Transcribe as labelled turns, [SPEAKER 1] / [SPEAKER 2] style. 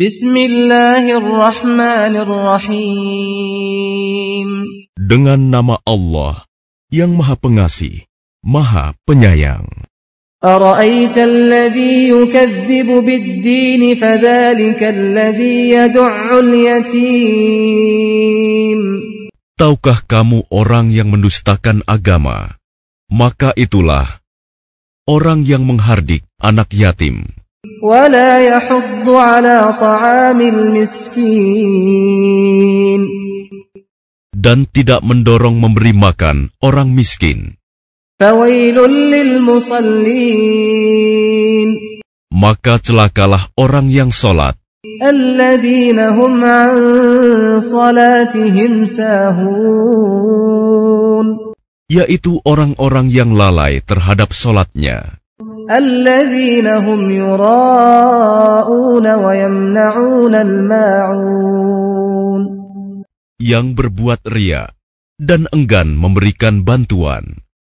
[SPEAKER 1] بسم الله الرحمن الرحيم
[SPEAKER 2] Dengan nama Allah yang Maha Pengasih, Maha Penyayang.
[SPEAKER 1] أرأيت الذي يكذب بالدين فذلك الذي يدع اليتيم
[SPEAKER 2] Tahukah kamu orang yang mendustakan agama? Maka itulah orang yang menghardik anak yatim
[SPEAKER 1] ولا يحض على طعام المسكين
[SPEAKER 2] dan tidak mendorong memberi makan orang miskin.
[SPEAKER 1] فويل للمصلين
[SPEAKER 2] Maka celakalah orang yang sholat,
[SPEAKER 1] الذين هم عن صلاتهم ساهون
[SPEAKER 2] yaitu orang-orang yang lalai terhadap sholatnya,
[SPEAKER 1] الذين هم يراءون ويمنعون الماعون
[SPEAKER 2] yang berbuat ria dan enggan memberikan bantuan.